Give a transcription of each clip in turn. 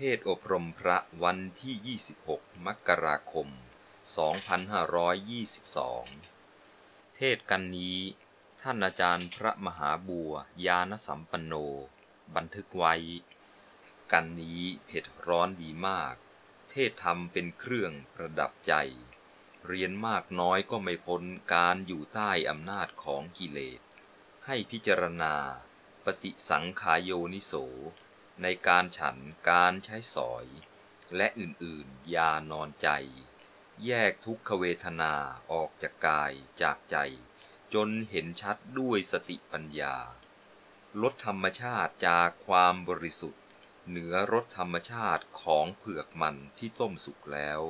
เทศอบรมพระวันที่ 26 มกราคม 2522 เทศกันนี้ ท่านอาจารย์พระมหาบัวยานสัมปันโน บันทึกไว้ กันนี้เผ็ดร้อนดีมาก เทศธรรมเป็นเครื่องประดับใจ เรียนมากน้อยก็ไม่พ้นการอยู่ใต้อำนาจของกิเลส ให้พิจารณาปฏิสังขายโยนิโส ในการฉันการใช้สอย และอื่นๆยานอนใจ แยกทุกขเวทนาออกจากกายจากใจ จนเห็นชัดด้วยสติปัญญา ลดธรรมชาติจากความบริสุทธิ์ เหนือรสธรรมชาติของเผือกมันที่ต้มสุกแล้ว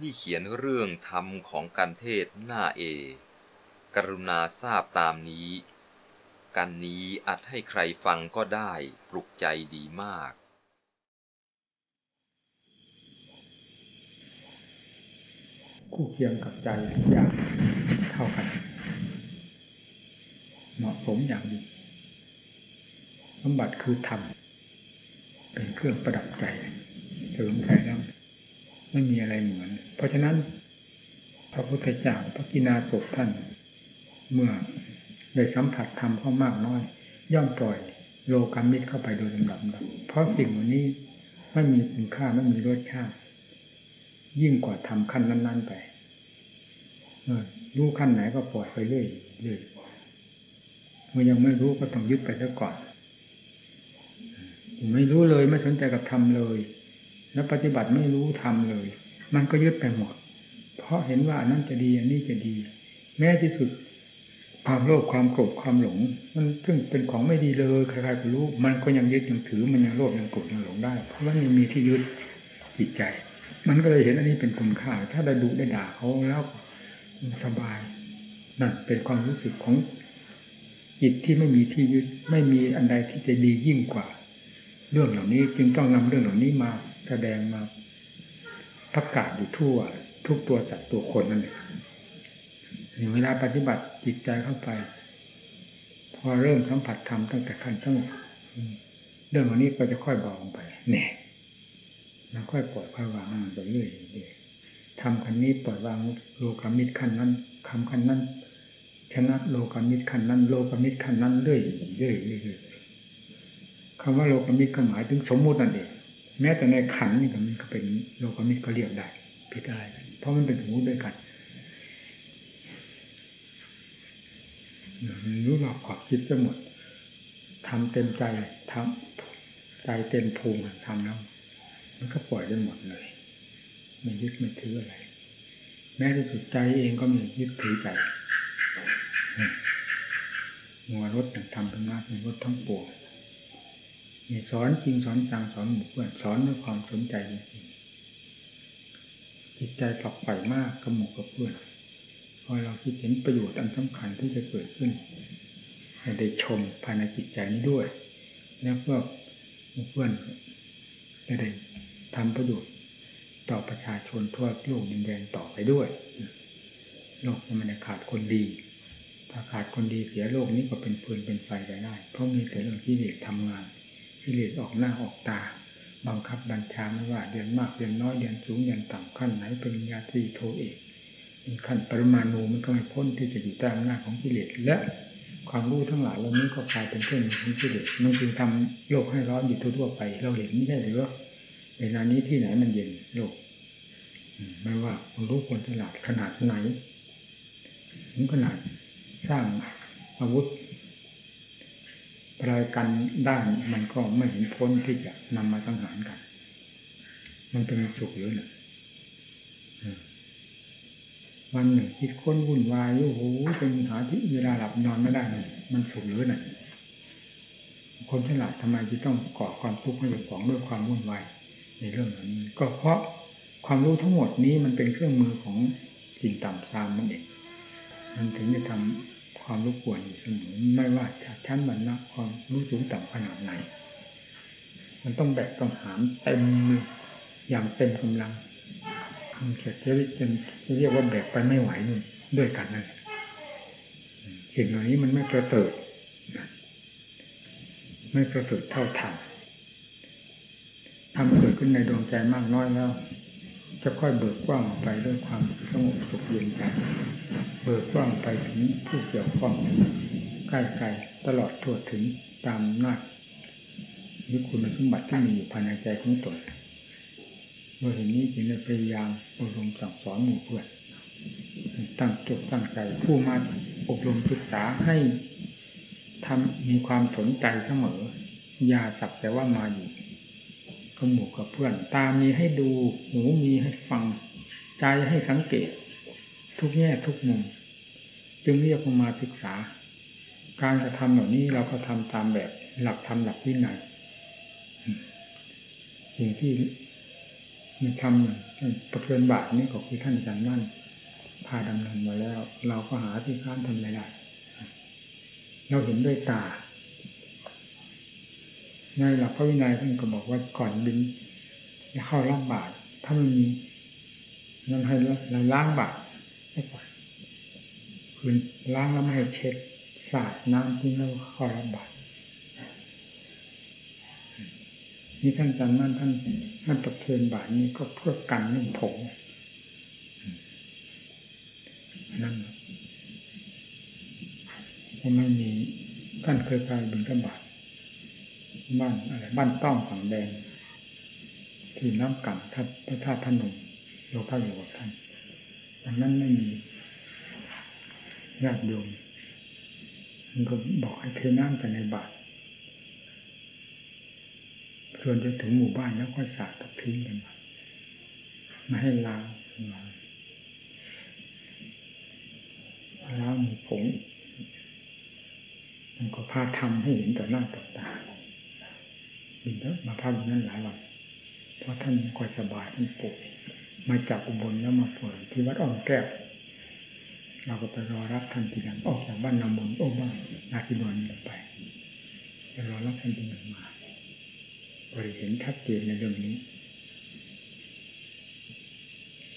นี่เขียนเรื่องธรรมของการเทศหน้าเอกรุณาทราบตามนี้ กันนี้อาจให้ใครฟังก็ได้ปลุกใจดีมาก คู่เคียงกับใจอย่างเท่ากัน เหมาะสมอย่างดีสมบัติคือธรรมเป็นเครื่องประดับใจเสริมใจแล้วไม่มีอะไรเหมือน เพราะฉะนั้น พระพุทธเจ้าพระกินาศพท่าน เมื่อ ได้สัมผัสธรรมเข้ามากน้อย ย่อมปล่อยโลกามิตรเข้าไปโดยลำดับเพราะสิ่งเหล่านี้ไม่มีคุณค่าไม่มีรสชาติ ยิ่งกว่าทำขั้นนั้น ๆ ไปรู้ขั้นไหนก็ปล่อยไปเรื่อยเรื่อยเมื่อยังไม่รู้ก็ต้องยึดไปซะก่อน ไม่รู้เลยไม่สนใจกับทำเลย แล้วปฏิบัติไม่รู้ทำเลย มันก็ยึดไปหมด เพราะเห็นว่านั่นจะดีอันนี้จะดี แม้ที่สุด ความโลภความโกรธความหลง มันซึ่งเป็นของไม่ดีเลยใครๆก็รู้ มันก็ยังยึดยังถือมันยังโลภยังโกรธยังหลงได้ เพราะว่ามันมีที่ยึดจิตใจ มันก็เลยเห็นอันนี้เป็นคุณค่า ถ้าได้ดูได้ด่าเขาแล้วสบายนั่นเป็นความรู้สึกของจิตที่ไม่มีที่ยึดไม่มีอันใดที่จะดียิ่งกว่า เรื่องเหล่านี้จึงต้องนำเรื่องเหล่านี้มาแสดงมาประกาศอยู่ทั่ว ทุกตัวจัดตัวคนนั่นเอง เวลาปฏิบัติจิตใจเข้าไป พอเริ่มสัมผัสธรรมตั้งแต่ขั้นต้นเรื่องเหล่านี้ก็จะค่อยเบาลงไปเนี่ยแล้วค่อยปล่อยค่อยวางมันไปเรื่อยๆทำคันนี้ปล่อยวางโลกามิตรขั้นนั้นคำขั้นนั้นชนะโลกามิตรขั้นนั้น โลกามิตรขั้นนั้นเรื่อยๆเรื่อยๆคำว่าโลกามิตรก็หมายถึงสมมุตินั่นเองแม้แต่ในขันนี่ก็มันก็เป็นโลกามิตรก็เรียกได้ผิดอะไรเพราะมันเป็นสมมติด้วยกัน รู้หลอกขอบคิดไปหมดทำเต็มใจทำใจเต็มภูมิทำแล้วมันก็ปล่อยได้หมดเลยไม่ยึดไม่ถืออะไร แม้ที่สุดใจเองก็มียึดถือใจมัวรถต่ทำเป็นมากเป็นรถทั้งปวงนี่สอนจริงสอนจังสอนหมู่เพื่อนสอนด้วยความสนใจจริงจิตใจฝักใฝ่มากกับหมู่กับเพื่อน พอเราคิดเห็นประโยชน์อันสำคัญที่จะเกิดขึ้นให้ได้ชมภายในจิตใจนี้ด้วย แล้วก็เพื่อนจะได้ทำประโยชน์ต่อประชาชนทั่วโลกดินแดนต่อไปด้วย โลกมันขาดคนดี ถ้าขาดคนดีเสียโลกนี้ก็เป็นฟืนเป็นไฟไปได้ เพราะมีแต่เรื่องที่เด็กทำงานที่เด็กออกหน้าออกตา บังคับบัญชาไม่ว่าเรียนมากเรียนน้อยเรียนสูงเรียนต่ำขั้นไหนเป็นญาตรีโทเอก ขั้นปรมาณูมันก็ไม่พ้นที่จะอยู่ใต้อำนาจของกิเลสและความรู้ทั้งหลายเหล่านี้ก็กลายเป็นเครื่องมือของกิเลสมันจึงทำโลกให้ร้อนอยู่ทั่วไป เราเห็นไม่ใช่หรือว่าเวลานี้ที่ไหนมันเย็นโลกไม่ว่าคนรู้คนฉลาดขนาดไหนถึงขนาดสร้างอาวุธปลายกันด้านมันก็ไม่เห็นพ้นที่จะนำมาสังหารกัน มันเป็นสุขเยอะนะ วันหนึ่งคิดค้นวุ่นวายโอ้โหเป็นหาที่เวลาหลับนอนไม่ได้เลยมันสุขเยอะน่ะคนฉลาดทำไมจะต้องก่อความทุกข์ให้เกับของด้วยความวุ่นวายในเรื่องนี้ ก็เพราะความรู้ทั้งหมดนี้มันเป็นเครื่องมือของสิ่งต่ำซามมันเองมันถึงจะทำความรู้ควรเสมอไม่ว่าจากชั้นบรรณะความรู้สูงต่ำขนาดไหน มันต้องแบกต้องหามเต็มอย่างเต็มกำลัง เขียนจะจะเรียกว่าแบกไปไม่ไหวนู่นด้วยกันนั่นสิ่งเหล่านี้มันไม่ประเสริฐไม่ประเสริฐเท่าทันทำเกิดขึ้นในดวงใจมากน้อยแล้ว จะค่อยเบิกกว้างออกไปด้วยความสงบสุขเย็นใจเบิกกว้างไปถึงผู้เกี่ยวข้องใกล้ๆตลอดทั่วถึงตามน้าจหรือคุณสมบัติที่มีอยู่ภายในใจของตน เมื่อเห็นนี้จึงได้พยายามอบรมสั่งสอนหมู่เพื่อนตั้งจดตั้งใจผู้มาอบรมศึกษาให้ทำมีความสนใจเสมอ อย่าสักแต่ว่ามาอยู่ก็หมู่กับเพื่อน ตามีให้ดู หูมีให้ฟัง ใจให้สังเกต ทุกแง่ทุกมุม จึงเรียกว่ามาศึกษา การกระทำเหล่านี้เราก็ทำตามแบบหลักธรรมหลักวินัยสิ่งที่ มีทำประเพื่อนบาทนี่ก็คือท่านอาจารย์มั่นพาดำเนินมาแล้ว เราก็หาที่ข้ามทำไม่ได้เราเห็นด้วยตาในหลักพระวินัยท่านก็บอกว่าก่อนบินจะเข้ารับบาตรถ้ามันมีนั่นให้เราล้างบาตรให้ก่อนคืนล้างแล้วไม่ให้เช็ดสาดน้ำทิ้งแล้วเข้ารับบาตร นี่ท่านอาจารย์มั่นท่านท่านประเคนบาตรนี้ก็เพื่อกันเรื่องผงนั่นก็ไม่มีท่านเคยไปบินธบาตบ้านอะไรบ้านต้องฝั่งแดง ที่น้ำกังท่าพระธาตุพนมโลภะอยู่กับท่านดังนั้นไม่มีญาติโยมมันก็บอกให้เทน้ำไปในบาตร ส่วนจะถึงหมู่บ้านแล้วค่อยสาดตกทิ้งกันมาไม่ให้ล้างล้างมีผงมันก็พาทำให้เห็นต่อหน้าต่อตาบินแล้วมาพักอยู่นั่นหลายวันเพราะท่านค่อยสบายท่านป่วยมาจากอุบลแล้วมาป่วยที่วัดอ่องแก้วเราก็ไปรอรับท่านทีหลังออกจากบ้านนามนโอ้บ้านนาคินวนไปไปรอรับท่านทีหลังมา บริเห็นชัดเจนในเรื่องนี้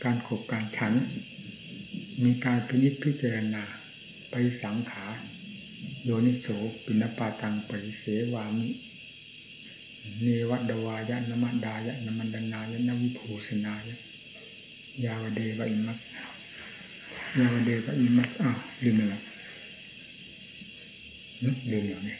การขบการฉัน มีการพินิจพิจารณาไปสังขารโยนิโสปินปาตังปริเสวามิเนวัดวายะนมัดดายะนมันดนายะนวิภูสนายะยาวเดวะอิมัสยาวเดวะอิมัสอ้าวลืมแล้วลืมอย่างนี้ย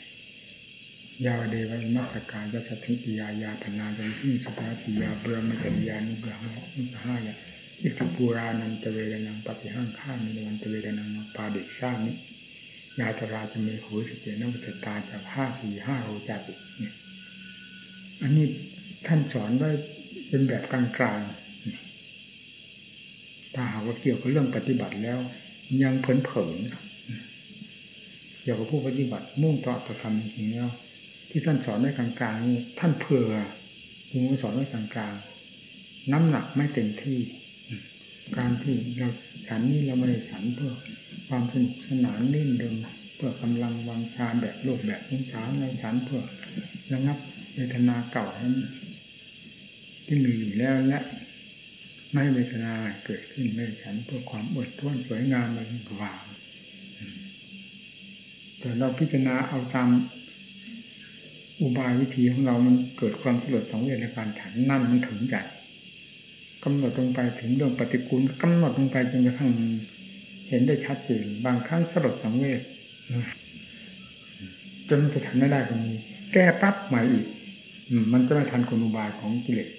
ยาวเดวะมัสกายะสัทธิปิยายาพนาจันทิสตาปิยาเบรมจัญญานุกหะนุสหายะอิทุปูรานันตเวรนังปฏิหังข้ามินวันตเวรนังปาเดชามิยาตราจะมีหูสิเจนวัตตาจากห้าสี่ห้าโรจาติเนี่ยอันนี้ท่านสอนไว้เป็นแบบกลางๆถ้าหากว่าเกี่ยวกับเรื่องปฏิบัติแล้ว ยังเผลอๆเกี่ยวกับผู้ปฏิบัติมุ่งต่อต่อทำจริงๆแล้ว ที่ท่านสอนไว้กลางๆนี่ท่านเผื่อคุณสอนไว้กลางๆ น้ำหนักไม่เต็มที่ การที่เราฉันนี่เราไม่ได้ฉันเพื่อความสนุกสนานเล่นเดิมเพื่อกำลังวังชาแบบโลกแบบสงสารในฉันเพื่อระงับเวทนาเก่านั้นที่มีอยู่แล้วและไม่เวทนาเกิดขึ้นไม่ฉันเพื่อความอดทนสวยงามมันกว่าแต่เราพิจารณาเอาตาม อุบายวิธีของเรามันเกิดความสลดสังเวชในการฉันนั่นมันถึงใจกำหนดลงไปถึงเรื่องปฏิกูลกำหนดลงไปจนกระทั่งเห็นได้ชัดเจนบางครั้งสลดสังเวชจนจะทำไม่ได้ก็มีแก้ปั๊บใหม่อีกมันจะไม่ทันกลอุบายของกิเลส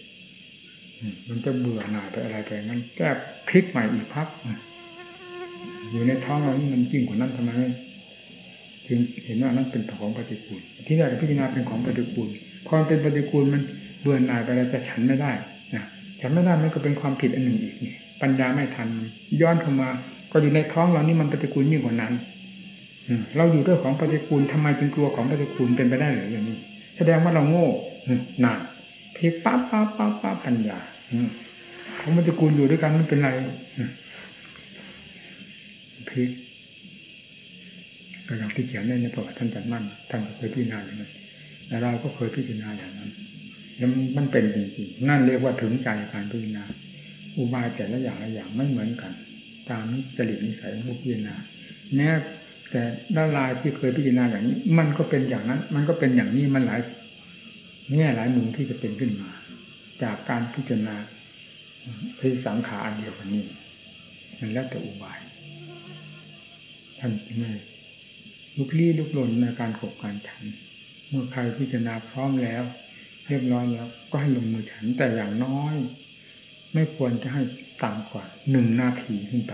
มันจะเบื่อหน่ายไปอะไรไปงั้นแก้พลิกใหม่อีกพับอยู่ในท้องเรานี่มันจริงกว่านั้นทำไม จึงเห็นว่านั้นเป็นของปฏิกูลที่แรกพิจารณาเป็นของปฏิกูลพอเป็นปฏิกูลมันเบื่อหน่ายไปแล้วจะฉันไม่ได้นะฉันไม่ได้มันก็เป็นความผิดอันหนึ่งอีกปัญญาไม่ทัน ย้อนเข้ามา ก็อยู่ในท้องเรานี่มันปฏิกูลยิ่งกว่านั้นเราอยู่ด้วยของปฏิกูลทำไมจึงกลัวของปฏิกูลเป็นไปได้หรืออย่างนี้ แสดงว่าเราโง่หนักพลิกปั๊บปั๊บปั๊บปั๊บปัญญาของปฏิกูลอยู่ด้วยกันไม่เป็นไรพลิก ก็อย่างที่เขียนในประวัติท่านจัดมั่นท่านเคยพิจารณาอย่างนั้นแต่เราก็เคยพิจารณาอย่างนั้นแล้วมันเป็นจริงๆนั่นเรียกว่าถึงใจการพิจารณาอุบายแต่ละอย่างละอย่างไม่เหมือนกัน ตามจริตนิสัยของผู้พิจารณาแม้แต่ด้านลายที่เคยพิจารณาอย่างนี้ มันก็เป็นอย่างนั้น มันก็เป็นอย่างนี้มันหลายแง่หลายมุมที่จะเป็นขึ้นมา จากการพิจารณาคือสังขารอันเดียวกันนี้มันแล้วแต่อุบายท่านไม่ ลุกลี้ลุกลนในการขบการฉัน เมื่อใครพิจารณาพร้อมแล้ว เรียบร้อยแล้วก็ให้ลงมือฉันแต่อย่างน้อย ไม่ควรจะให้ต่ำกว่าหนึ่งนาทีขึ้นไป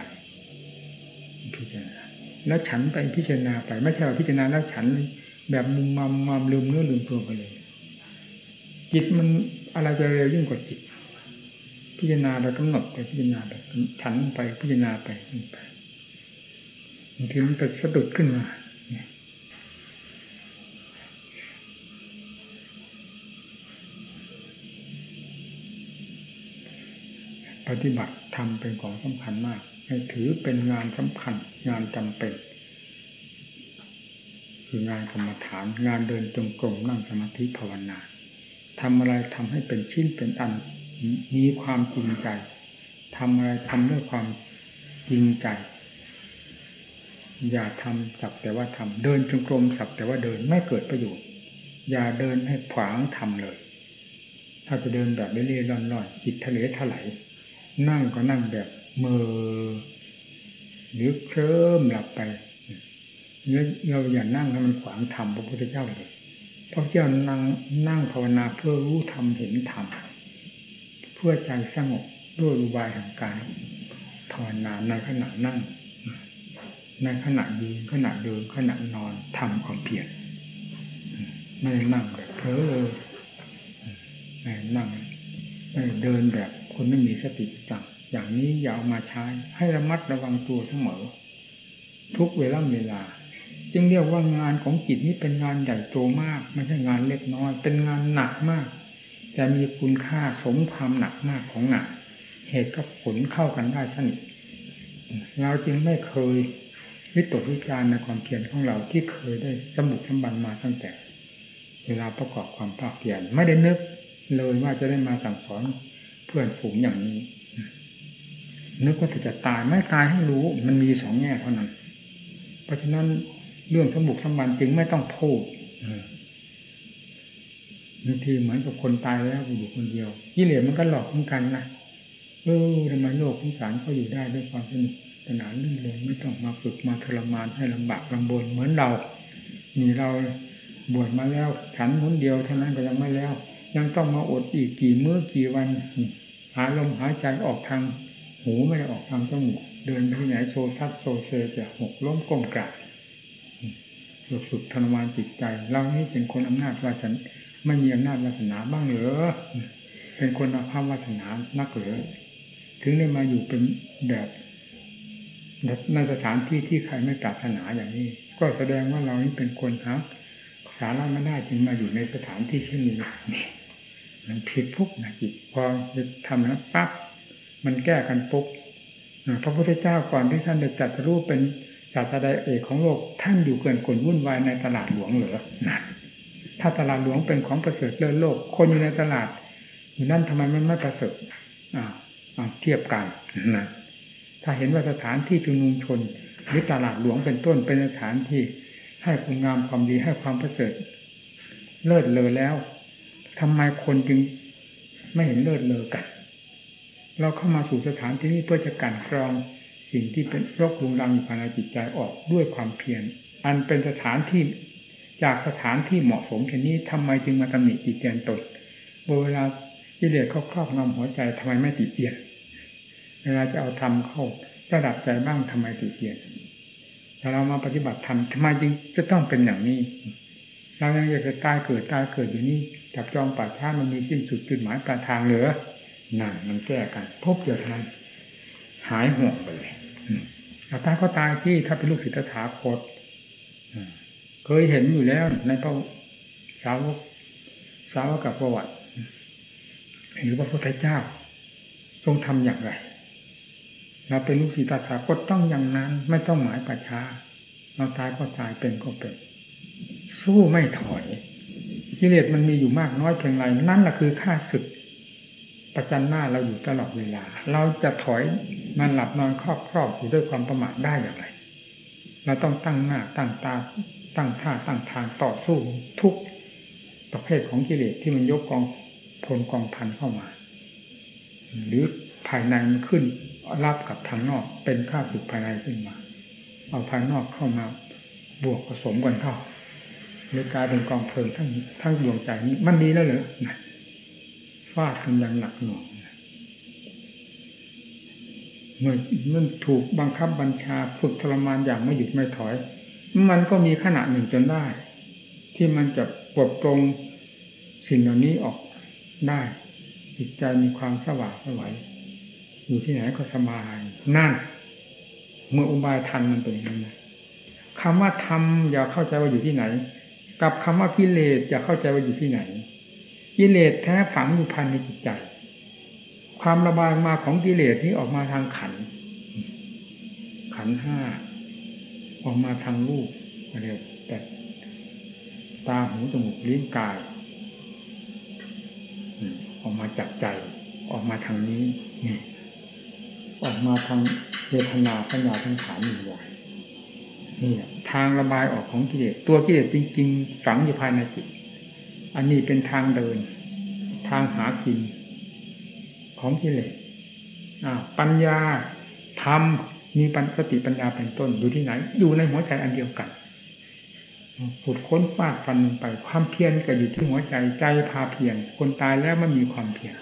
พิจารณาแล้วฉันไปพิจารณาไปไม่ใช่ว่าพิจารณาแล้วฉันแบบมุมมามมามลืมเนื้อลืมตัวไปเลย จิตมันอะไรจะเร็วยิ่งกว่าจิต พิจารณาเรากำหนดไปพิจารณาไปฉันไปพิจารณาไปไปบางทีมันกิดสะดุดขึ้นมา ปฏิบัติทำเป็นของสำคัญมาก ให้ถือเป็นงานสำคัญ งานจำเป็น คืองานกรรมฐาน งานเดินจงกรมนั่งสมาธิภาวนาทำอะไรทำให้เป็นชิ้นเป็นอัน มีความจริงใจทำอะไรทำด้วยความจริงใจ อย่าทำสักแต่ว่าทำเดินจงกรมสักแต่ว่าเดินไม่เกิดประโยชน์ อย่าเดินให้ขวางทำเลย ถ้าจะเดินแบบเรื่อยๆร่อนๆจิตทะเลถลาย นั่งก็นั่งแบบเมอหรือเคลิ้มหลับไปเนี่ยเราอย่านั่งให้มันขวางธรรมพระพุทธเจ้าเลยพระเจ้านั่งนั่งภาวนาเพื่อรู้ธรรมเห็นธรรมเพื่อใจสงบด้วยอุบายแห่งการภาวนาในขณะนั่ง ในขณะยืนขณะเดินขณะนอนทำความเพียรไม่นั่งแบบเพ้อไม่นั่งไม่เดินแบบ คนไม่มีสติจังอย่างนี้อย่าเอามาใช้ ให้ระมัดระวังตัวเสมอ ทุกเวลาเวลา จึงเรียกว่างานของจิตนี้เป็นงานใหญ่โตมาก ไม่ใช่งานเล็กน้อย เป็นงานหนักมาก แต่มีคุณค่าสมความหนักมากของงานเหตุกับผลเข้ากันได้สนิทเราจึงไม่เคยวิตกวิจารในความเพียรของเราที่เคยได้สมุกสมบันมาตั้งแต่ เวลาประกอบความภาคเพียรไม่ได้นึกเลยว่าจะได้มาสั่งสอน เพื่อนฝูงอย่างนี้นึกว่าจะตายไม่ตายให้รู้ มันมีสองแง่เท่านั้น เพราะฉะนั้นเรื่องสมบุกสมบันจึงไม่ต้องพูดบางทีเหมือนกับคนตายแล้วอยู่คนเดียวยี่เหลี่ยมมันก็หลอกเหมือนกันนะเออทำไมโลกสงสารเขาอยู่ได้ด้วยความสนุกสนานลื่นเริงไม่ต้องมาฝึกมาทรมานให้ลำบากลำบนเหมือนเรานี่เราบวชมาแล้วฉันคนเดียวเท่านั้นก็ยังไม่แล้ว ยังต้องมาอดอีกกี่มื้อกี่วัน หาลมหายใจออกทางหูไม่ได้ออกทางจมูกเดินไปที่ไหนโซซัดโซเซจะหกล้มก้มกราบฝึกฝึกทรมานจิตใจ เรานี่เป็นคนอำนาจวาสนาไม่มีอำนาจวาสนาบ้างเหรอเป็นคนอาภาพวาสนานักเหรอถึงได้มาอยู่เป็นแบบในสถานที่ที่ใครไม่ปรารถนาอย่างนี้ ก็แสดงว่าเรานี่เป็นคนครับสาระไม่ได้จึงมาอยู่ในสถานที่เช่นนี้ มันผิดปุ๊บนะจิตพอจะทำนะปั๊บมันแก้กันปุ๊บพระพุทธเจ้าก่อนที่ท่านจะจัดรูปเป็นศาสดาเอกของโลกท่านอยู่เกินคนวุ่นวายในตลาดหลวงเหรอนะถ้าตลาดหลวงเป็นของประเสริฐเลิศโลก คนอยู่ในตลาด อยู่นั่นทำไมมันไม่ประเสริฐอ่าเทียบกันนะถ้าเห็นว่าสถานที่ชุมนุมชนหรือตลาดหลวงเป็นต้นเป็นสถานที่ให้คุณงามความดีให้ความประเสริฐเลิศเลอแล้ว ทำไมคนจึงไม่เห็นเลิศเลอกัน เราเข้ามาสู่สถานที่นี้เพื่อจะกันกรองสิ่งที่เป็นโรครุงรังอยู่ภายในจิตใจออกด้วยความเพียร อันเป็นสถานที่จากสถานที่เหมาะสมเช่นนี้ทำไมจึงมาตำหนิติเตียนตนเวลากิเลสเข้าครอบงำหัวใจทำไมไม่ติเตียน เวลาจะเอาทำเข้าระดับใจบ้างทำไมติเตียนถ้าเรามาปฏิบัติธรรมทำไมจึงจะต้องเป็นอย่างนี้ เรายังอยากจะตายเกิดตายเกิดอยู่นี่จับจองป่าช้ามันมีสิ้นสุดจุดหมายปลายทางเหลือนั่นมันแก้กัน พบเจอนั้นหายห่วงไปเลยตายก็ตายที่ถ้าเป็นลูกศิษย์ถาคตเคยเห็นอยู่แล้วในพระสาวกสาวกับประวัติหรือว่าพระพุทธเจ้า ทรงทำอย่างไรเราเป็นลูกศิษย์ถาคตต้องอย่างนั้น ไม่ต้องหมายประชาเราตายก็ตายเป็นก็เป็น สู้ไม่ถอยกิเลสมันมีอยู่มากน้อยเพียงไรนั่นแหละคือค่าศึก ประจันหน้าเราอยู่ตลอดเวลา เราจะถอยมันหลับนอนครอบครอบอยู่ด้วยความประมาทได้อย่างไร เราต้องตั้งหน้าตั้งตาตั้งท่าตั้งทางต่อสู้ทุกประเภทของกิเลสที่มันยกกองโผลกองพันเข้ามา หรือภายในมันขึ้นรับกับทางนอกเป็นข้าศึกภายในขึ้นมา เอาภายนอกเข้ามาบวกผสมกันเข้า เลยกลายเป็นกองเพลิงทั้งทั้งดวงใจนี้ มันดีแล้วเหรอฟาดกันอย่างหนักหน่วงเมื่อมันถูกบังคับบัญชาฝึกทรมานอย่างไม่หยุดไม่ถอย มันก็มีขณะหนึ่งจนได้ ที่มันจะปลดปรงสิ่งเหล่านี้ออกได้จิตใจมีความสว่างสวัยอยู่ที่ไหนก็สบายนั่น เมื่ออุบายทันมันเป็นอย่างนั้นคำว่าทำอย่าเข้าใจว่าอยู่ที่ไหน กับคำว่ากิเลสอย่าเข้าใจว่าอยู่ที่ไหน กิเลสแท้ฝังอยู่ภายในจิตใจ ความระบายมาของกิเลสที่ออกมาทางขัน ขันห้าออกมาทางรูปอะไรแต่ตาหูจมูกลิ้นกายออกมาจากใจ ออกมาทางนี้นี่ออกมาทางเวทนาสัญญาทั้งฐานหนึ่งอย นี่ทางระบายออกของกิเลสตัวกิเลสจริงๆฝังอยู่ภายในจิต อันนี้เป็นทางเดิน ทางหากิน ของกิเลสปัญญาธรรมมีปัญสติปัญญาเป็นต้นอยู่ที่ไหน อยู่ในหัวใจอันเดียวกันขุดค้นฟาดฟันไป ความเพียรก็อยู่ที่หัวใจใจพาเพียรคนตายแล้วไม่มีความเพียร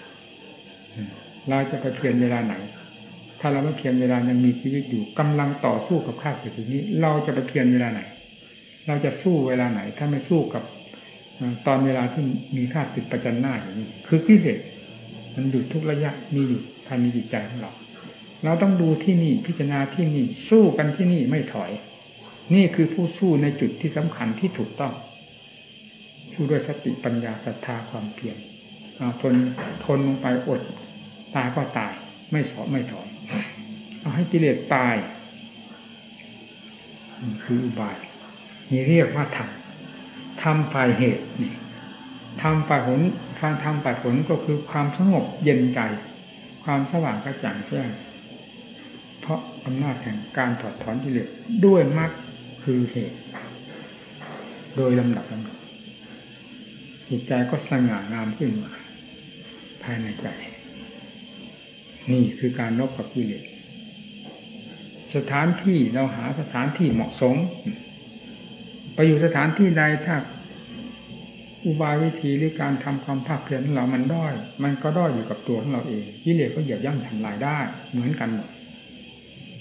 เราจะไปเพียรเวลาไหน ถ้าเราไม่เพียรเวลายังมีชีวิตอยู่กำลังต่อสู้กับข้าศึกนี้ เราจะไปเพียรเวลาไหน เราจะสู้เวลาไหน ถ้าไม่สู้กับตอนเวลาที่มีข้าศึกประจันหน้าอย่างนี้ คือกิเลสมันอยู่ทุกระยะมีอยู่ภายในจิตใจของเราเราต้องดูที่นี่พิจารณาที่นี่สู้กันที่นี่ไม่ถอย นี่คือผู้สู้ในจุดที่สำคัญที่ถูกต้องสู้ด้วยสติปัญญาศรัทธาความเพียรทนทนลงไปอดตายก็ตาย ไม่สอไม่ถอย เอาให้กิเลสตายคืออุบายนี่เรียกว่าทำทำฝ่ายเหตุนี่ทำฝ่ายผลการทำฝ่ายผลก็คือความสงบเย็นใจ ความสว่างกระจ่างแจ้งเพราะอำนาจแห่งการถอดถอนกิเลสด้วยมรรคคือเหตุ โดยลำดับลำดับจิตใจก็สง่างามขึ้นมา ภายในใจ นี่คือการลบกับกิเลสสถานที่เราหาสถานที่เหมาะสม ไปอยู่สถานที่ใดถ้าอุบายวิธีหรือการทำความภาคเพียรของเรามันด้อย มันก็ด้อยอยู่กับตัวของเราเองกิเลสก็เหยียบย่ำทำลายได้ เหมือนกันหมด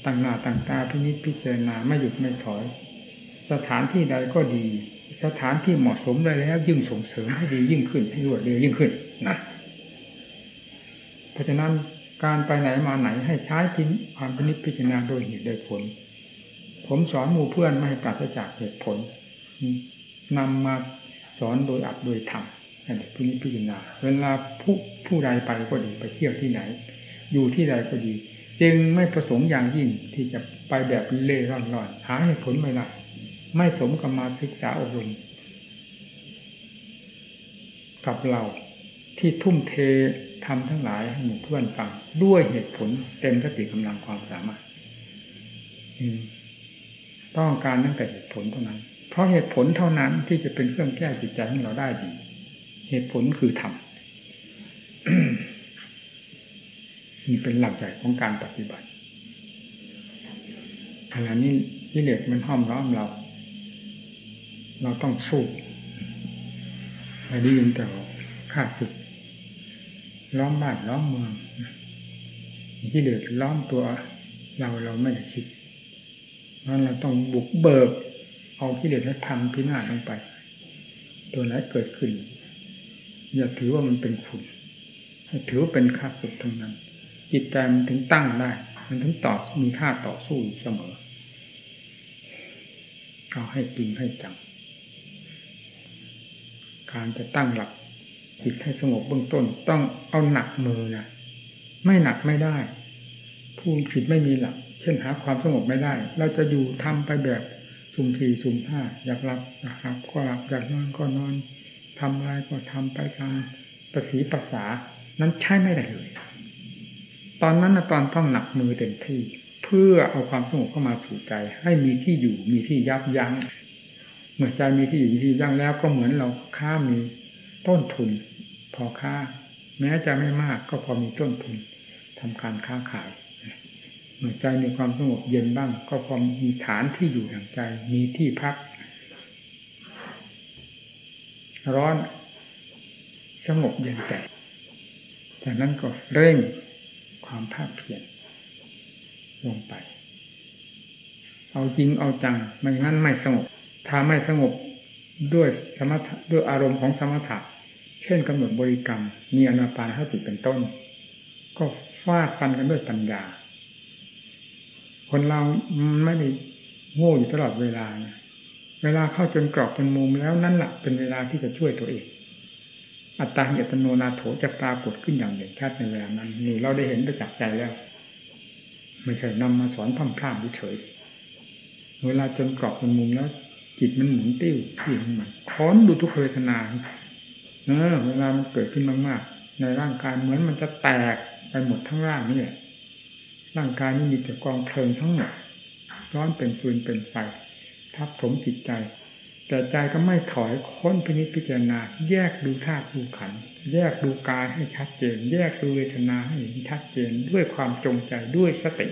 ตั้งหน้าตั้งตาพินิจพิจารณาไม่หยุดไม่ถอย สถานที่ใดก็ดี สถานที่เหมาะสมได้แล้ว ยิ่งส่งเสริมให้ดียิ่งขึ้นให้รวดเร็วยิ่งขึ้นนะเพราะฉะนั้น การไปไหนมาไหนให้ใช้พินความพินิจพิจารณาโดยเหตุโดยผล ผมสอนหมู่เพื่อนไม่ให้ปราศจากเหตุผลนำมาสอนโดยอัดโดยทำให้พินิจพิจารณาเวลาผู้ผู้ใดไปก็ดีไปเที่ยวที่ไหน อยู่ที่ใดก็ดี จึงไม่ประสงค์อย่างยิ่งที่จะไปแบบเล่ร่อนๆหาเหตุผลไม่ได้ไม่สมกับมาศึกษาอบรมกับเราที่ทุ่มเท ทำทั้งหลายให้หมู่เพื่อนฟังด้วยเหตุผลเต็มสติกำลังความสามารถต้องการตั้งแต่เหตุผลเท่านั้น เพราะเหตุผลเท่านั้นที่จะเป็นเครื่องแก้จิตใจของเราได้ดี เหตุผลคือธรรมนี่เป็นหลักใหญ่ของการปฏิบัติขณะนี้กิเลสมันห้อมล้อมเรา เราต้องสู้ไม่ได้ยินแต่ข้าศึก ล้อมบ้านล้อมเมืองที่เดือดล้อมตัวเราเราไม่ได้คิดนั้นเราต้องบุกเบิก เอาที่เดือดให้พังพินาศลงไป ตัวไหนเกิดขึ้น อย่าถือว่ามันเป็นคุณถือว่าเป็นข้าศึกทั้งนั้น จิตใจมันถึงตั้งได้ มันถึงต่อมีท่าต่อสู้เสมอเอาให้จริงให้จัง การจะตั้งหลัก จิตให้สงบเบื้องต้นต้องเอาหนักมือนะไม่หนักไม่ได้ ผู้ผิดไม่มีหลัก เช่นหาความสงบไม่ได้ เราจะอยู่ทำไปแบบสุ่มสี่สุ่มห้าอยากหลับนะครับก็หลับอยากนอนก็นอนทำอะไรก็ทำไปตามประสีภาษา นั้นใช้ไม่ได้เลย ตอนนั้นนะตอนต้องหนักมือเต็มที่ เพื่อเอาความสงบเข้ามาสู่ใจ ให้มีที่อยู่มีที่ยับยัง้งเมื่อใจมีที่อยู่มีที่ยั่งแล้วก็เหมือนเราค้ามีต้นทุน พอค้า แม้จะไม่มากก็พอมีต้นทุนทำการค้าขายเมื่อใจมีความสงบเย็นบ้าง ก็พอมีฐานที่อยู่แห่งใจ มีที่พัก ร้อนสงบเย็นใจจากนั้นก็เร่งความภาคเพียรลงไป เอาจริงเอาจังไม่งั้นไม่สงบ ถ้าไม่สงบด้วยสมถะด้วยอารมณ์ของสมถะ ช่นกำหนดบริกรรม มีอนาปานสติเป็นต้น ก็ฟาดฟันกันด้วยปัญญา คนเราไม่ได้โง่อยู่ตลอดเวลา เวลาเข้าจนกรอบเป็นมุมแล้วนั่นแหละเป็นเวลาที่จะช่วยตัวเอง อัตตาเหตุโนนาโถจะปรากฏขึ้นอย่างเด่นชัดในเวลานั้น นี่เราได้เห็นประจักษ์ใจแล้ว ไม่ใช่นำมาสอนพร่ำพร่ำเฉยเวลาจนกรอบเป็นมุมแล้วจิตมันหมุนติ้วที่มันค้อนดูทุกเวทนา เออเวลามันเกิดขึ้นมากๆ ในร่างกายเหมือนมันจะแตกไปหมดทั้งร่างนี่แหละร่างกายนี่มีแต่กองเพลิงทั้งหมดร้อนเป็นฟืนเป็นไฟทับถมจิตใจ แต่ใจก็ไม่ถอยค้นพินิจพิจารณา แยกดูธาตุดูขัน แยกดูกายให้ชัดเจน แยกดูเวทนาให้ชัดเจน ด้วยความจงใจด้วยสติ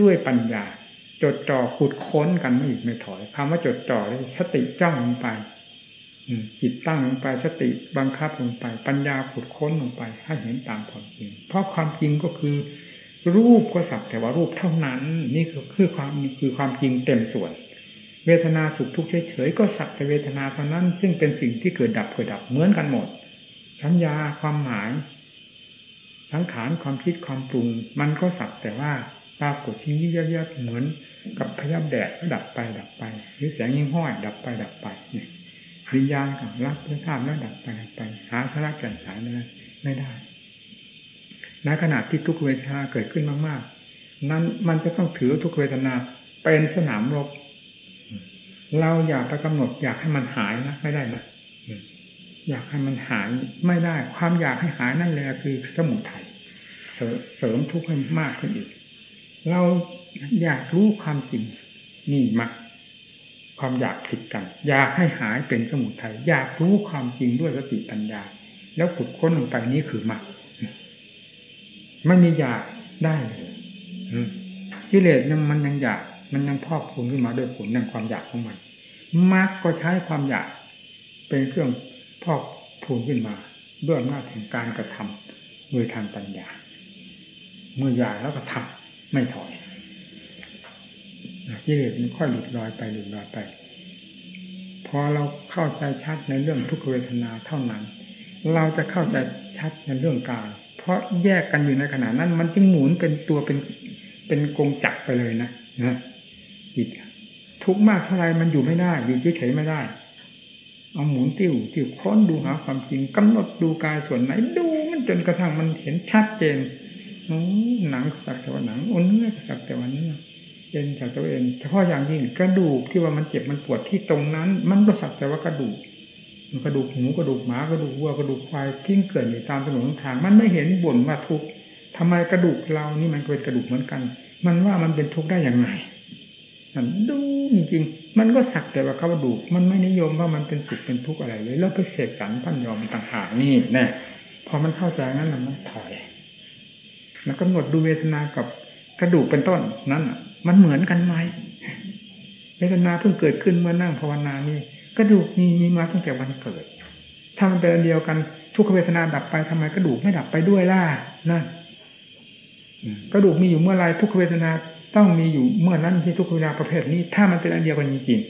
ด้วยปัญญา จดจ่อขุดค้นกันไม่อีกไม่ถอยคำว่าจดจ่อเลยสติจ้องลงไป จิตตั้งลงไปสติบังคับลงไป ปัญญาขุดค้นลงไปให้เห็นตามความจริง เพราะความจริงก็คือ รูปก็สักแต่ว่ารูปเท่านั้น นี่คือคือความคือความจริงเต็มส่วน เวทนาสุขทุกข์เฉยๆก็สักแต่เวทนาเท่านั้น ซึ่งเป็นสิ่งที่เกิดดับเกิดดับเหมือนกันหมด สัญญาความหมายสังขารความคิดความปรุง มันก็สักแต่ว่าปรากฏที่ยิ่งเยอะๆเหมือนกับพยับแดดก็ดับไปดับไป หรือแสงยิ่งห้อยดับไปดับไปเนี่ย วิญญาณกับรักเพื่อภาพแล้วดับไปไป หาสาระแก่นสาระไม่ได้ในขณะที่ทุกเวทนาเกิดขึ้นมากๆ นั้นมันจะต้องถือทุกเวทนาเป็นสนามรบ เราอยากไปกำหนดอยากให้มันหายนะไม่ได้นะอยากให้มันหายไม่ได้ ความอยากให้หายนั่นแหละคือสมุทัยเสริมทุกข์ให้มากขึ้นอีก เราอยากรู้ความจริงนี่มัก ความอยากผิดกัน อยากให้หายเป็นสมุทัยอยากรู้ความจริงด้วยสติปัญญา แล้วขุดค้นลงไปนี้คือมักไม่มีอยากได้เลยกิเลสมันยังอยาก มันยังพอกพูนขึ้นมาด้วยผลแห่งความอยากของมันมักก็ใช้ความอยาก เป็นเครื่องพอกพูนขึ้นมา ด้วยอำนาจแห่งการกระทำโดยทางปัญญา เมื่ออยากแล้วก็ทำไม่ถอย กิเลสมันค่อยหลุดลอยไปหลุดลอยไป พอเราเข้าใจชัดในเรื่องทุกเวทนาเท่านั้น เราจะเข้าใจชัดในเรื่องกายเพราะแยกกันอยู่ในขณะนั้น มันจึงหมุนเป็นตัวเป็นเป็นกงจักรไปเลยนะนะจิตทุกมากเท่าไรมันอยู่ไม่ได้ อยู่เฉยๆไม่ได้ เอาหมุนติ้วติ้วค้นดูหาความจริงกำหนดดูกายส่วนไหน ดูมันจนกระทั่งมันเห็นชัดเจนหนังสักแต่ว่าหนังอ้นเนื้อสักแต่ว่าเนื้อ เอ็นจากตัวเองเฉพาะอย่างยิ่งกระดูกที่ว่ามันเจ็บมันปวดที่ตรงนั้น มันก็สักแต่ว่ากระดูกมันกระดูกหมูกระดูกหมากระดูกวัวกระดูกควายทิ้งเกลื่อนอยู่ตามถนนทาง มันไม่เห็นบ่นว่าทุกข์ทำไมกระดูกเรานี่มันเป็นกระดูกเหมือนกัน มันว่ามันเป็นทุกข์ได้อย่างไรมันดูจริงๆมันก็สักแต่ว่ากระดูก มันไม่นิยมว่ามันเป็นสุขเป็นทุกข์อะไรเลย แล้วไปเสกสรรพันยอมต่างหากนี่แน่พอมันเข้าใจงั้นมันถอยแล้วกำหนดดูเวทนากับ ระดูกเป็นต้นนั้นมันเหมือนกันไหมเวทนาเพิ่งเกิดขึ้นเมื่อนั่งภาวนานี่กระดูกมีมีมาตั้งแต่วันเกิด ถ้ามันเป็นอันเดียวกันทุกขเวทนาดับไปทำไมกระดูกไม่ดับไปด้วยล่ะนั่นกระดูกมีอยู่เมื่อไรทุกขเวทนาต้องมีอยู่เมื่อนั้นที่ทุกขเวทนาประเภทนี้ ถ้ามันเป็นอันเดียวกันจริง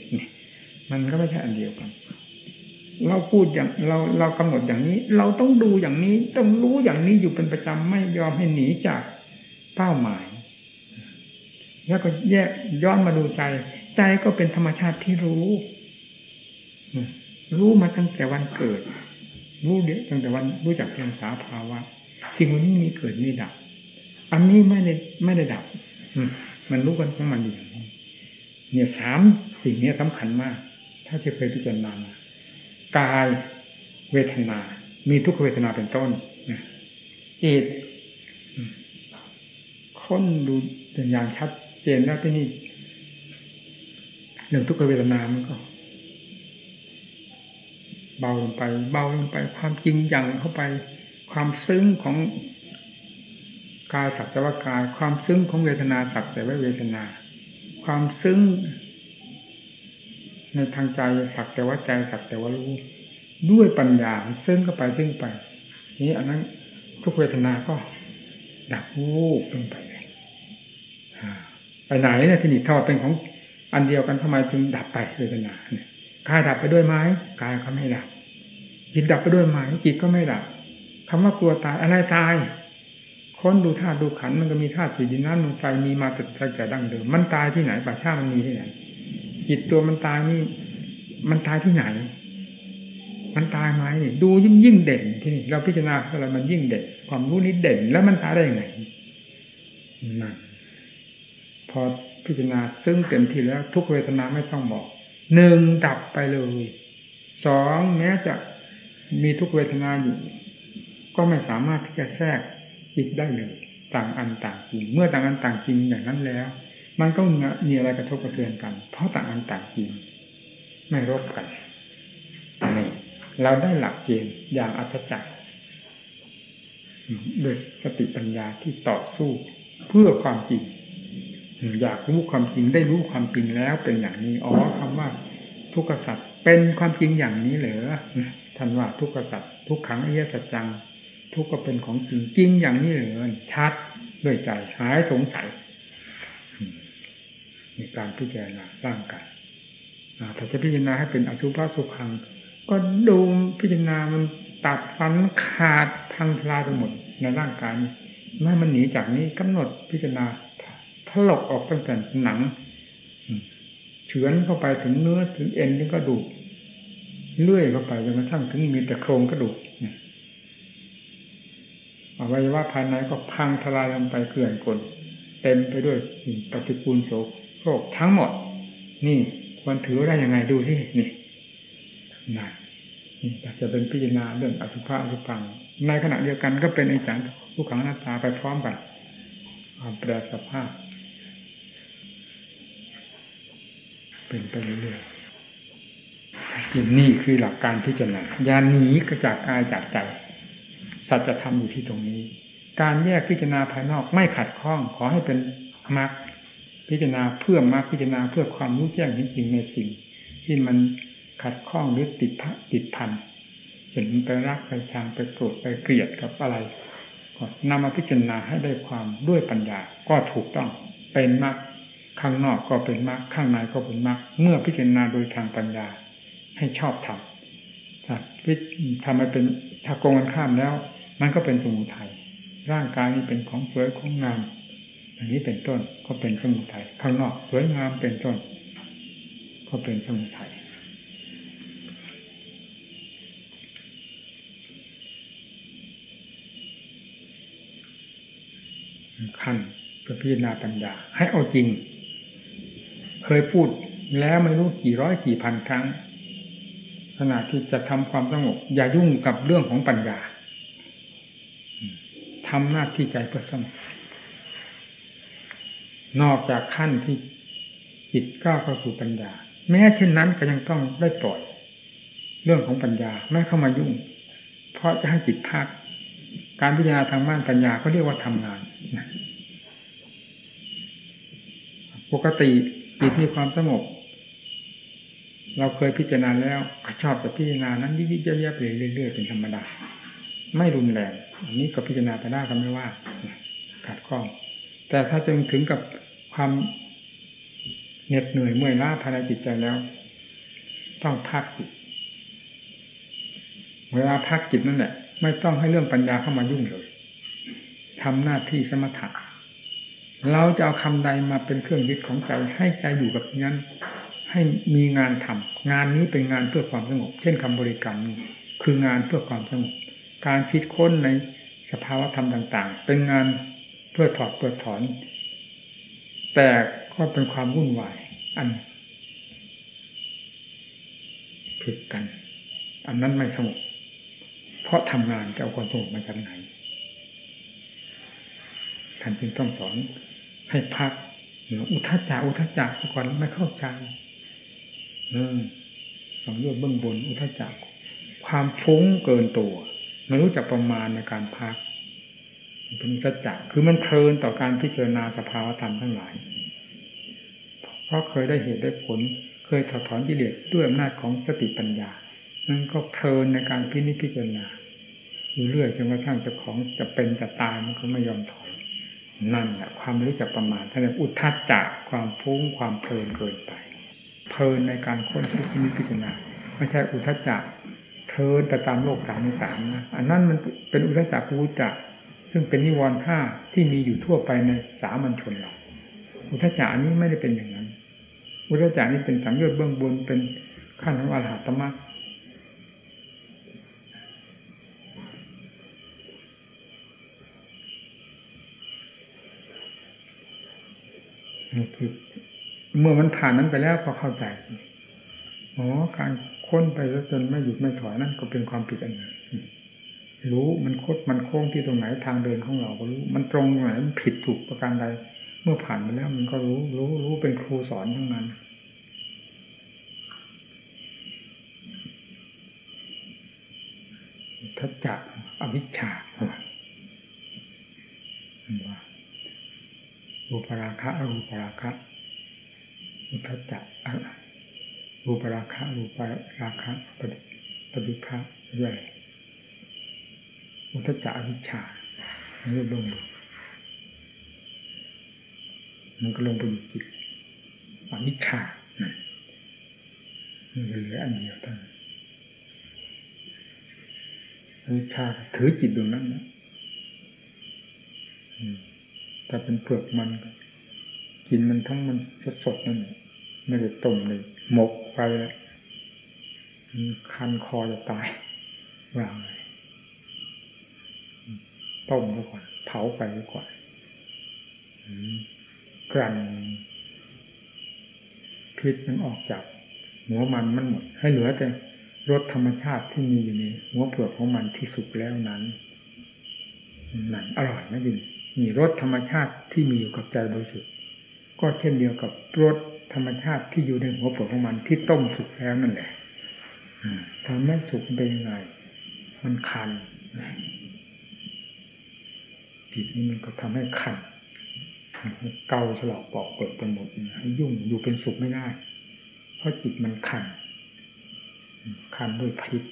ๆมันก็ไม่ใช่อันเดียวกัน เราพูดอย่างเราเรากำหนดอย่างนี้ เราต้องดูอย่างนี้ต้องรู้อย่างนี้อยู่เป็นประจำไม่ยอมให้หนีจากเป้าหมาย แล้วก็แยกย้อนมาดูใจ ใจก็เป็นธรรมชาติที่รู้ รู้มาตั้งแต่วันเกิด รู้เดียตั้งแต่วันรู้จักเพียงสาภาวะ สิ่งวันนี้มีเกิดมีดับ อันนี้ไม่ได้ไม่ได้ดับมันรู้กันของมันอยู่อย่างนี้เนี่ยสามสิ่งนี้สำคัญมาก ถ้าจะเคยพิจารณากายเวทนา มีทุกเวทนาเป็นต้นจิตค้นดูอย่างชัด เจนแล้วที่นี่เรื่องทุกเวทนามันก็ เบาลงไป เบาลงไป ความจริงยังเข้าไป ความซึ้งของกายสักแต่ว่ากาย ความซึ้งของเวทนาสักแต่ว่าเวทนา ความซึ้ง ในทางใจสักแต่ว่าใจสักแต่ว่ารู้ด้วยปัญญาซึ่งก็ไปซึ่งไป นี้อันนั้นทุกเวทนาก็ดับวูบลงไป ไปไหนเนี่ยที่นี่ถ้าเป็นของอันเดียวกันทำไมจึงดับไปเวทนาเนี่ยกายดับไปด้วยไหมกายก็ไม่ดับจิตดับไปด้วยไหมจิตก็ไม่ดับคำว่ากลัวตายอะไรตายค้นดูธาตุดูขันมันก็มีธาตุสี่ดินน้ำลมไฟมีมาแต่แต่ดั้งเดิมมันตายที่ไหนป่าชามันมีที่ไหนจิตตัวมันตายนี่มันตายที่ไหน มันตายไหมนี่ดูยิ่งยิ่งเด่นที่นี่เราพิจารณาอะไรมันยิ่งเด่นความรู้นี้เด่นแล้วมันตายได้ยังไงนั่น พอพิจารณาซึ่งเต็มที่แล้วทุกเวทนาไม่ต้องบอกหนึ่งดับไปเลยสองแม้จะมีทุกเวทนาอยู่ ก็ไม่สามารถที่จะแทรกอีกได้เลยต่างอันต่างจริงเมื่อต่างอันต่างจริงอย่างนั้นแล้ว มันก็มีอะไรกระทบกระเทือนกัน เพราะต่างอันต่างจริงไม่รบกันนี่เราได้หลักเกณฑ์อย่างอัศจรรย์ด้วยสติปัญญาที่ต่อสู้เพื่อความจริง อยากรู้ความจริงได้รู้ความจริงแล้วเป็นอย่างนี้อ๋อคำว่าทุกขสัตว์เป็นความจริงอย่างนี้เหรอท่านว่าทุกขสัตว์ทุกขังอริยสัจจัง ทุกก็เป็นของจริงจริงอย่างนี้เหรอชัดด้วยใจหายสงสัยในการพิจารณาร่างกายถ้าจะพิจารณาให้เป็นอสุภะสุขัง ก็ดูพิจารณามันตัดฟันขาดพังทลายไปหมดในร่างกายนี้ไม่มันหนีจากนี้กำหนดพิจารณา ถลกออกตั้งแต่หนังเฉือนเข้าไปถึงเนื้อถึงเอ็นถึงกระดูกเลื่อยเข้าไปจนกระทั่งถึงมีแต่โครงกระดูกอวัยวะภายในก็พังทลายลงไปเกลื่อนกลนเต็มไปด้วยสิ่งปฏิกูลโสโครกทั้งหมด นี่ควรถือได้ยังไงดูที่นี่นั่นนี่จะเป็นพิจารณาเรื่องอสุภะอสุพัง ในขณะเดียวกันก็เป็นไอ้จังผู้ขังหน้าตาไปพร้อมกันความแปรสภาพ เป็นไปเรื่อยๆนี่คือหลักการพิจารณาอย่าหนีกระจากกายจากใจสัจธรรมอยู่ที่ตรงนี้ การแยกพิจารณาภายนอกไม่ขัดข้อง ขอให้เป็นมรรคพิจารณาเพื่อมรรคพิจารณาเพื่อความรู้แจ้งจริงในสิ่ง ที่มันขัดข้องหรือติดติดพันเห็นไปรักไปชังไปโกรธไปเกลียดกับอะไรนำมาพิจารณาให้ได้ความด้วยปัญญาก็ถูกต้องเป็นมรรค ข้างนอกก็เป็นมรรคข้างในก็เป็นมรรคเมื่อพิจารณาโดยทางปัญญาให้ชอบทำถ้าพิทำให้เป็นถ้าโกงกันข้ามแล้ว มันก็เป็นสมุทัยร่างกายนี้เป็นของสวยของงามอย่างนี้เป็นต้นก็เป็นสมุทัยข้างนอกสวยงามเป็นต้น ก็เป็นสมุทัยขั้นพิจารณาปัญญาให้เอาจริง เคยพูดแล้วไม่รู้กี่ร้อยกี่พันครั้งขณะที่จะทำความสงบอย่ายุ่งกับเรื่องของปัญญาทำหน้าที่ใจเพื่อสงบนอกจากขั้นที่จิตก้าวเข้าสู่ปัญญา แม้เช่นนั้นก็ยังต้องได้ปล่อย เรื่องของปัญญาไม่เข้ามายุ่ง เพราะจะให้จิตพักการพิจารณาทางบ้านปัญญาก็เรียกว่าทำงานปกติ จิตมีความสงบเราเคยพิจารณาแล้วชอบแต่พิจารณานั้นยิบๆยับๆไปเรื่อยๆเป็นธรรมดา ไม่รุนแรงอันนี้ก็พิจารณาไปได้ก็ไม่ว่าขาดข้อง แต่ถ้าจนถึงกับความเหน็ดเหนื่อยเมื่อยล้าภายในจิตใจแล้ว ต้องพักจิตเวลาพักจิตนั่นแหละไม่ต้องให้เรื่องปัญญาเข้ามายุ่งเลยทำหน้าที่สมถะ เราจะเอาคำใดมาเป็นเครื่องยึดของใจให้ใจอยู่กับนั้น ให้มีงานทำงานนี้เป็นงานเพื่อความสงบ เช่นคำบริกรรมนี้คืองานเพื่อความสงบ การคิดค้นในสภาวะธรรมต่าง ๆ เป็นงานเพื่อถอดเพื่อถอน แต่ก็เป็นความวุ่นวายอันผิดกัน อันนั้นไม่สงบ เพราะทำงานจะเอาความสงบมาจากไหนท่านจึงต้องสอน ให้พัก อุทจาอุทจักก่อนไม่เข้าใจสองยอดเบื้องบน อุทจักความฟุ้งเกินตัวไม่รู้จักประมาณในการพักเป็นสัจจะคือมันเพลินต่อการพิจารณาสภาวธรรมทั้งหลาย เพราะเคยได้เหตุได้ผล เคยถอดถอนกิเลสด้วยอำนาจของสติปัญญา นั่นก็เพลินในการพินิจพิจารณาอยู่เรื่อยจนกระทั่งเจ้าของจะเป็นจะตายมันก็ไม่ยอมถอย นั่นแหละความรู้จักประมาณท่านเรียกอุทธัจจะความฟุ้งความเพลินเกินไป เพลินในการค้นคิดพินิจพิจารณาไม่ใช่อุทธัจจะเพลินไปตามโลกสามในสามนะอันนั้นมันเป็นอุทธัจจะภูจะซึ่งเป็นนิวรณ์ห้าที่มีอยู่ทั่วไปในสามัญชนเราอุทธัจจะนี้ไม่ได้เป็นอย่างนั้น อุทธัจจะนี้เป็นสังโยชน์เบื้องบนเป็นขั้นของอรหัตมรรค นี่คือเมื่อมันผ่านนั้นไปแล้วก็เข้าใจอ๋อการค้นไปแล้วจนไม่หยุดไม่ถอยนั่นก็เป็นความผิดอันหนึ่งรู้มันคดมันโค้งที่ตรงไหนทางเดินของเราก็รู้ มันตรงตรงไหนมันผิดถูกประการใดเมื่อผ่านมาแล้วมันก็รู้รู้รู้เป็นครูสอนทั้งนั้นทัศจจะอวิชชาว่า รูปราคะอรูปราคะอุทจจะรูปราคะรูปราคะปฏิปฏิภาเรื่อยอุทจจะอวิชชามันก็ลงมันก็ลงไปอยู่จิตอวิชชามันเหลืออันเดียวเท่านั้นอวิชชาถือจิตดวงนั้นนะ ถ้าเป็นเปลือกมัน กินมันทั้งมันสดๆนั่นไม่ได้ต้มเลยหมกไปแล้วคันคอจะตายวางเลยต้มไว้ก่อน เผาไปก่อนกลั่นพิษมันออกจาก หัวมันมันหมด ให้เหลือแต่รสธรรมชาติที่มีอยู่ในหัวเปลือกของมันที่สุกแล้วนั้นนั่นอร่อยนะจิ มีรสธรรมชาติที่มีอยู่กับใจบริสุทธิ์ก็เช่นเดียวกับรสธรรมชาติที่อยู่ในหัวเปลือกของมันที่ต้มสุกแล้วนั่นแหละทำให้สุกเป็นยังไง มันคันจิตนี้มันก็ทำให้คันเกาฉลอกปอกเปิดไปหมดให้ยุ่งอยู่เป็นสุขไม่ได้ เพราะจิตมันคัน คันด้วยพิษ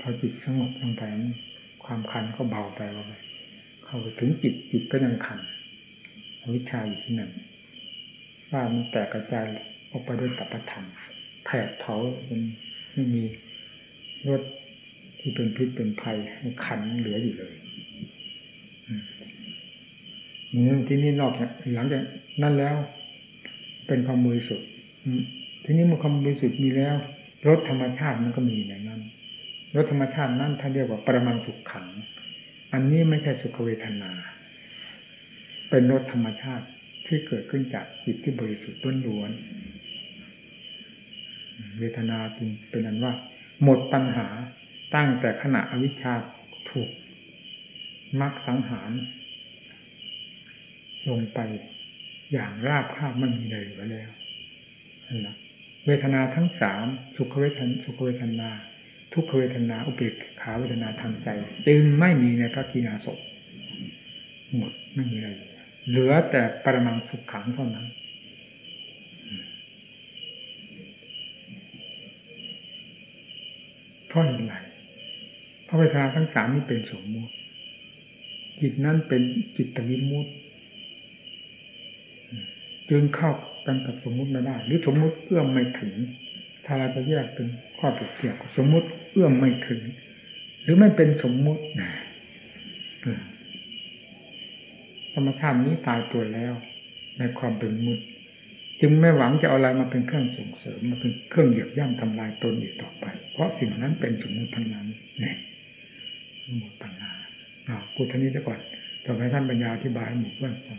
พอจิตสงบลงไป ความคันก็เบาไปเบาไปเข้าไปถึงจิตจิตก็ยังคันวิชาอยู่ที่นั่นว่ามันแตกกระจายออกไปด้วยตัปธรรมแผดเผาเป็นไม่มีรสที่เป็นพิษเป็นภัยให้ขันเหลืออยู่เลยที่นี่นอกเนี่ยหลังจากนั่นแล้ว เป็นความมือสุดทีนี้เมื่อความมือสุดมีแล้วรสธรรมชาติมันก็มีในนั้น รสธรรมชาตินั้นท่านเรียกว่าปรมังสุขขัง อันนี้ไม่ใช่สุขเวทนา เป็นรสธรรมชาติที่เกิดขึ้นจากจิตที่บริสุทธิ์ล้วนเวทนาจึงเป็นอันว่า หมดปัญหาตั้งแต่ขณะอวิชชาถูกมรรคสังหาร ลงไปอย่างราบคาบมันมีเลยเหลือแล้วนะเวทนาทั้งสามสุขเวทนาสุขเวทนา ทุกขเวทนาอุเบกขาเวทนาทางใจ จึงไม่มีในพระกีนาศพหมดไม่มีอะไรเหลือแต่ปรมังสุขขังเท่านั้นเพราะเหตุไรพราะเวทนาทั้งสามนี้เป็นสมมุติจิตนั้นเป็นจิตวิมุตติจึงเข้ากันกับสมมุติไม่ได้ หรือสมมุติเอื้อไม่ถึง ถ้าเราจะแยกเป็นข้อเปรียบเทียบสมมุติเอื้อมไม่ถึง หรือไม่เป็นสมมุตินะธรรมชาตินี้ตายตัวแล้ว ในความเป็นมุตจึงไม่หวังจะเอาอะไรมาเป็นเครื่องส่งเสริมมาเป็นเครื่องเหยียบย่ำทำลายตนอีกต่อไป เพราะสิ่งนั้นเป็นสมมติทั้งนั้นนี่หมดปัญหาอ่าพูดท่านี้ซะก่อนต่อไปท่านปัญญาอธิบายให้หมู่เพื่อนฟัง